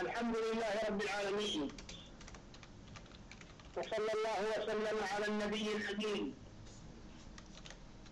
الحمد لله رب العالمين. وصلى الله وسلم على النبي الأمين.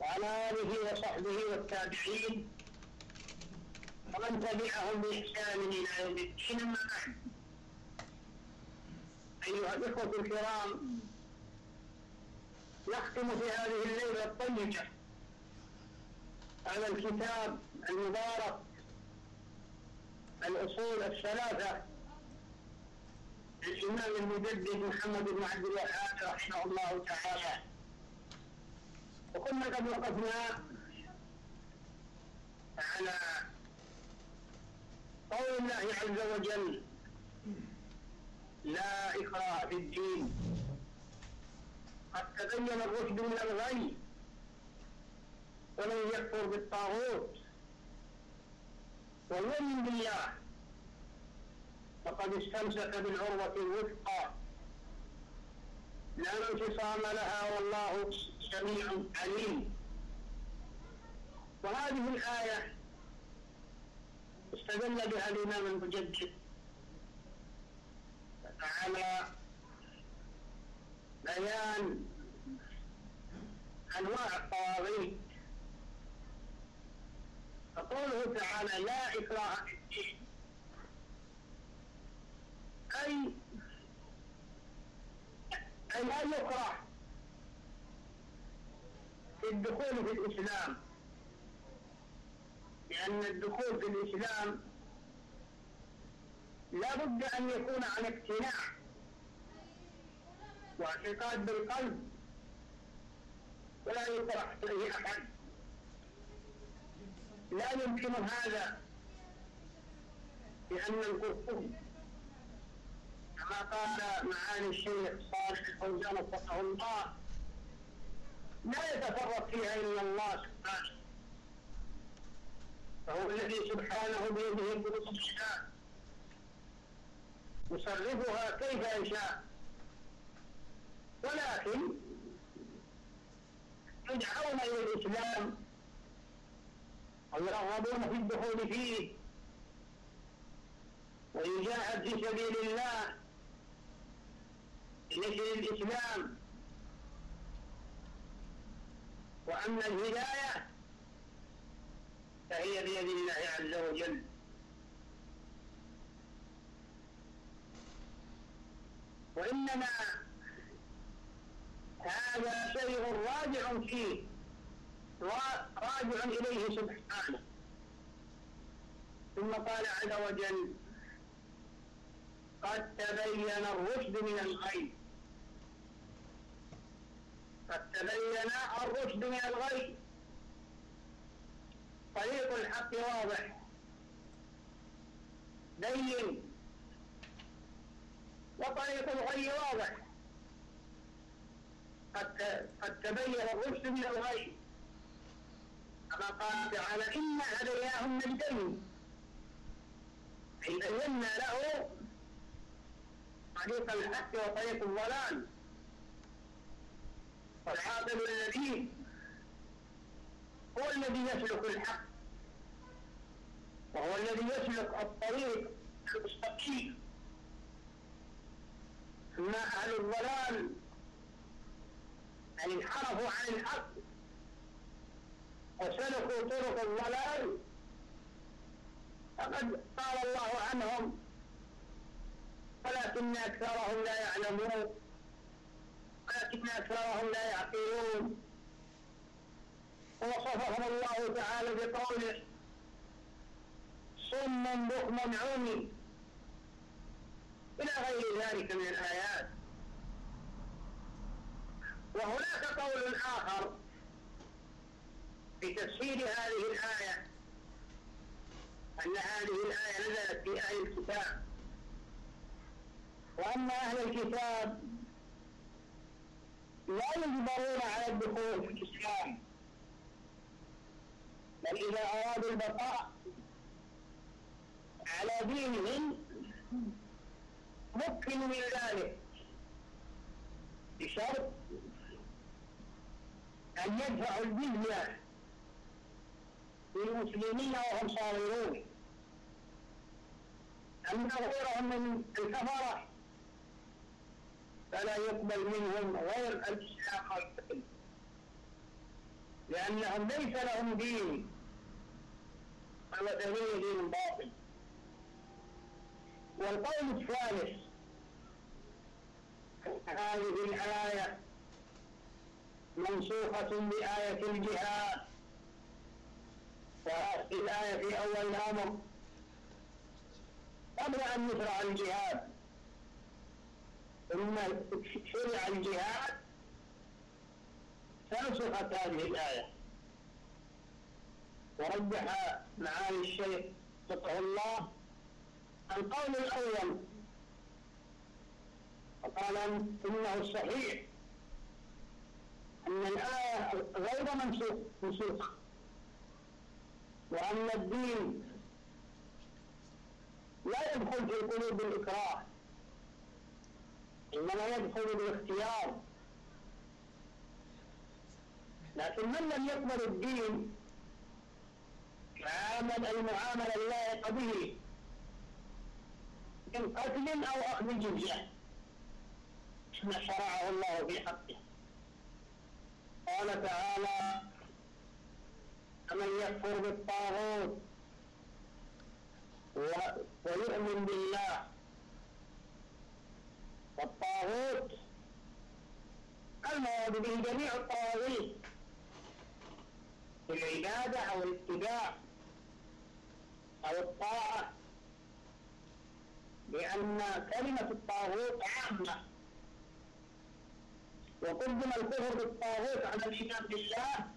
وعلى آله وصحبه والتابعين. ومن تبعهم بإحسان إلى يوم الدين أما بعد. أيها الإخوة الكرام نختم في هذه الليلة الطيبة على الكتاب المبارك الأصول الثلاثة. للإمام المجدد محمد بن عبد الوهاب رحمه الله تعالى. وكنا قد وقفنا على قول الله عز وجل لا إكراه في الدين. قد تبين الرشد من الغي. ومن يكفر بالطاغوت. ويؤمن بالله فقد استمسك بالعروة الوثقى. لا انفصام لها والله سميع عليم. وهذه الآية استدل بها الإمام المجدد. على بيان أنواع الطواغيت. فقوله تعالى لا إكراه في الدين. أي أي لا يكره في الدخول في الإسلام. لأن الدخول في الإسلام لا بد أن يكون عن اقتناع واعتقاد بالقلب. ولا يكره فيه أحد. لا يمكن هذا لأن الكفر كما قال معالي الشيخ صالح الفوزان وفقه الله لا يتفرق فيها إلا الله سبحانه. فهو الذي سبحانه بيده قلوب الشاء يصرفها كيف يشاء. ولكن يدعون إلى الإسلام أو يرغبون في الدخول فيه. ويجاهد في سبيل الله. لنشر الإسلام. وأما الهداية فهي بيد الله عز وجل. وإنما هذا شيء راجع فيه. راجع إليه سبحانه. ثم قال عز وجل قد تبين الرشد من الغي. قد تبين الرشد من الغي. طريق الحق واضح. بين. وطريق الغي واضح. قد تبين الرشد من الغي. كما قال تعالى إنا هديناه النجدين أي بينا له طريق الحق وطريق الضلال. والعاقل الذي هو الذي يسلك الحق. وهو الذي يسلك الطريق المستقيم. أما أهل الضلال. أن انحرفوا عن الحق. وسلكوا طرق الضلال. فقد قال الله عنهم ولكن أكثرهم لا يعلمون ولكن أكثرهم لا يعقلون. ووصفهم الله تعالى بقوله صم بكم عمي. إلى غير ذلك من الآيات. وهناك قول آخر في تفسير هذه الآية. أن هذه الآية نزلت في أهل الكتاب. وأما أهل الكتاب لا يجبرون على الدخول في الإسلام. بل إذا أرادوا البقاء على دينهم مكنوا من ذلك. بشرط أن يدفعوا الجزية. للمسلمين وهم صاغرون. أما غيرهم من الكفرة فلا يقبل منهم غير والكفر لأنهم ليس لهم دين هو دين باطل. والقول الثالث هذه الآية منسوخة بآية الجهاد. وهذه الآية في أول الأمر قبل أن يشرع الجهاد. ثم شرع الجهاد فنسخت هذه الآية. ورجح معالي الشيخ فقه الله القول الأول. فقال إنه الصحيح أن الآية غير منسوخ منسوخة. وأن الدين لا يدخل في قلوب الإكراه إنما يدخل بالاختيار. لكن من لم يقبل الدين؟ عامل المعاملة اللائقة به من قتل أو أخذ جزية. ما شرعه الله في حقه. قال تعالى فمن يكفر بالطاغوت ويؤمن بالله والطاغوت المراد به جميع الطواغيت في العبادة أو الاتباع أو الطاعة لأن كلمة الطاغوت عامة. وقدم الكفر بالطاغوت على الإيمان بالله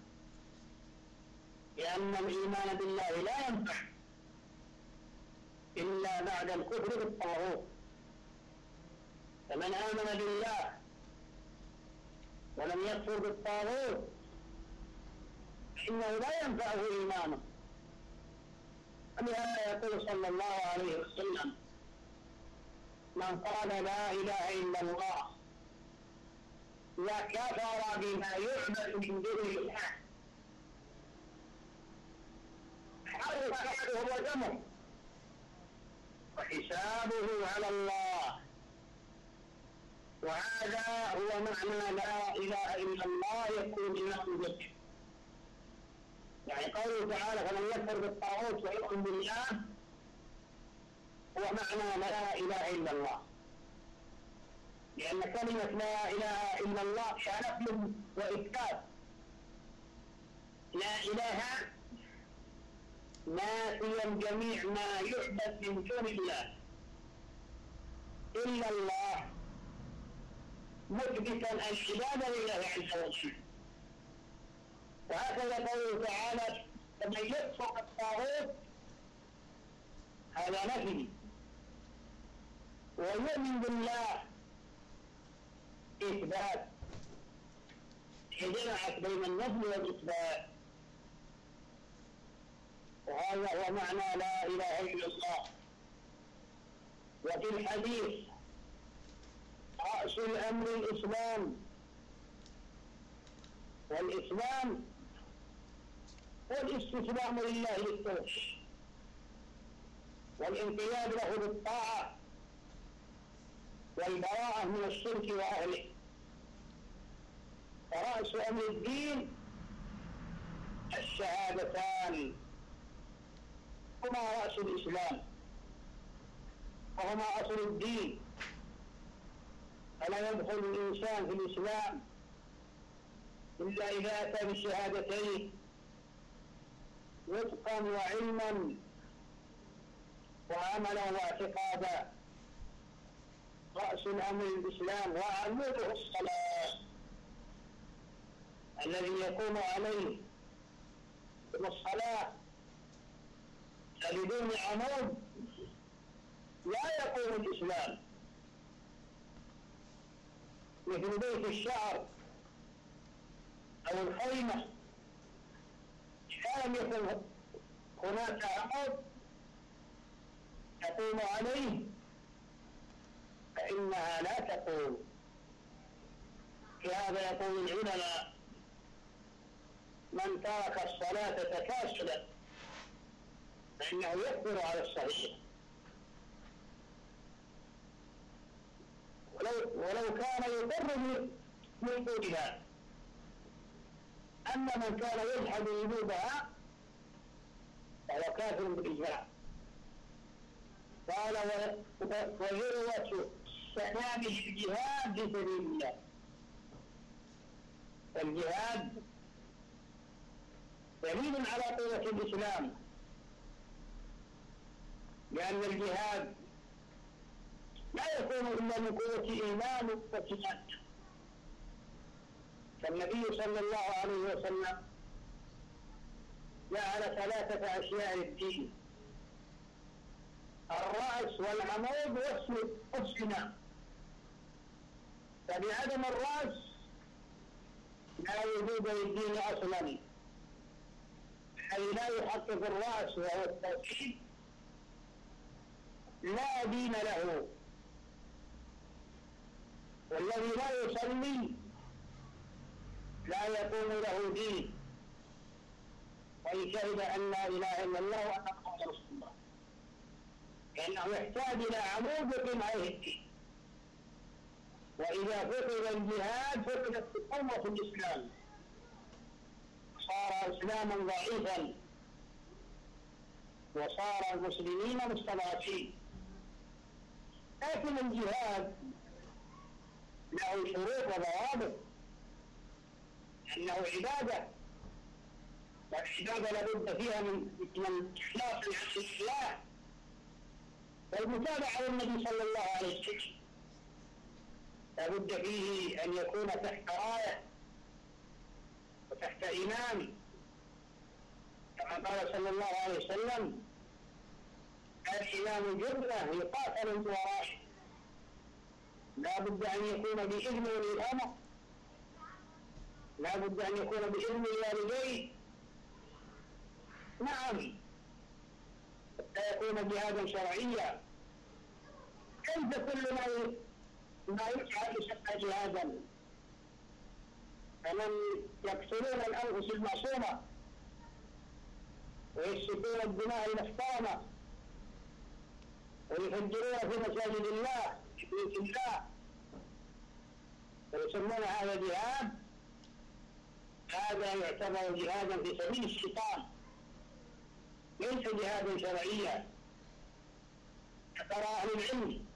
لأن الإيمان بالله لا ينفع إلا بعد الكفر بالطاغوت. فمن آمن بالله ولم يكفر بالطاغوت فإنه لا ينفعه إيمانه. ولهذا يقول صلى الله عليه وسلم من قال لا إله إلا الله وكفر بما يعبد من دون ودمه وحسابه على الله. وهذا هو معنى لا إله إلا الله يكون إله به يعني قوله تعالى فمن يكفر بالطاغوت ويؤمن بالله هو معنى لا إله إلا الله. لأن كلمة لا إله إلا الله نفي وإثبات. لا إله نافيا جميع ما يعبد من دون الله. إلا الله. مثبتا العبادة لله عز وجل. وهكذا قوله تعالى فمن يكفر الطاغوت هذا نفي. ويؤمن بالله. إثبات. جمعت بين النفي والإثبات. وهذا هو معنى لا إله إلا الله. وفي الحديث رأس الأمر الإسلام. والإسلام هو الاستسلام لله بالتوحيد. والانقياد له بالطاعة. والبراءة من الشرك وأهله. فرأس أمر الدين الشهادتان. هما رأس الإسلام. وهما أصل الدين. فلا يدخل الإنسان في الإسلام إلا إذا أتى بالشهادتين. نطقا وعلما وعملا واعتقادا. رأس الأمر الإسلام وعموده الصلاة الذي يقوم عليه. الصلاة بدون عمود لا يقوم الإسلام. مثل بيت الشعر أو الخيمة. لم يكن هناك عمود تقوم عليه فإنها لا تقوم. لهذا يقول العلماء من ترك الصلاة تكاسلا فإنه يكبر على الصحيح. ولو, ولو كان من بوجودها أما من كان يجحد وجودها فهو كافر بالإجماع قال وذروة سنامه الجهاد في سبيل الله. الجهاد دليل على قوة الإسلام. لأن الجهاد لا يكون إلا من قوة إيمان وصفات فالنبي صلى الله عليه وسلم جعل ثلاثة أشياء للدين. الرأس والعمود والسنة فبعدم الرأس لا وجود للدين أصلا. أي لا يحقق الرأس وهو التوحيد. لا دين له. والذي لا يصلي لا يكون له دين. وإن شهد أن لا إله إلا الله وأن محمدا رسول الله. لأنه يحتاج إلى عمود يقيم عليه الدين وإذا فقد الجهاد فقدت قوة الإسلام. صار إسلاما ضعيفا. وصار المسلمين مستضعفين. لكن الجهاد له شروط وضوابط. أنه عبادة. والعبادة لابد فيها من من إخلاص لله. والمتابعة للنبي صلى الله عليه وسلم. لابد فيه أن يكون تحت راية وتحت إمام كما قال صلى الله عليه وسلم الإمام جبنة يقاتل ورائه لا بد أن يكون بإذن ولي الأمر لا بد أن يكون بإذن الوالدين. نعم. حتى يكون جهادا شرعيا. كيف كل ما ما يفعل يسمى جهادا؟ فمن يقتلون الأنفس المعصومة ويسفكون الدماء المحترمة. ويفجرون في مساجد الله في بيت الله. ويسمون هذا جهاد هذا يعتبر جهادا في سبيل الشيطان. ليس جهادا شرعيا. ذكر أهل العلم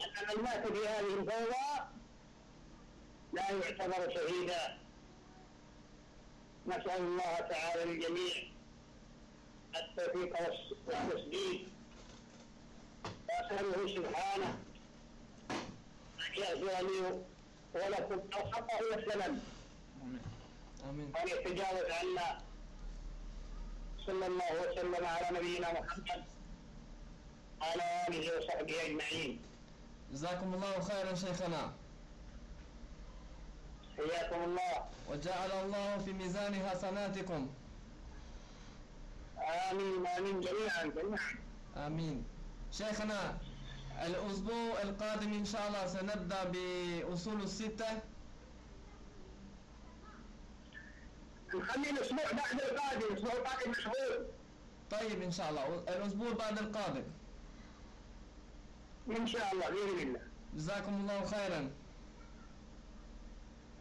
أن من مات في هذه الفوضى لا يعتبر شهيدا. نسأل الله تعالى للجميع التوفيق والتسديد واساله سبحانه أن يغفر لي ولكم الخطا والسلام آمين. وأن يتجاوز عنا صلى الله وسلم على نبينا محمد وعلى آله وصحبه أجمعين. جزاكم الله خيرا شيخنا. حياكم الله. وجعل الله في ميزان حسناتكم. آمين. آمين. جميعا. جميعا. آمين. شيخنا الأسبوع القادم إن شاء الله سنبدأ بأصول الستة. نخلي الأسبوع بعد القادم الأسبوع القادم مشغول طيب إن شاء الله الأسبوع بعد القادم. إن شاء الله بإذن الله. جزاكم الله خيرا.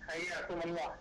حياكم الله.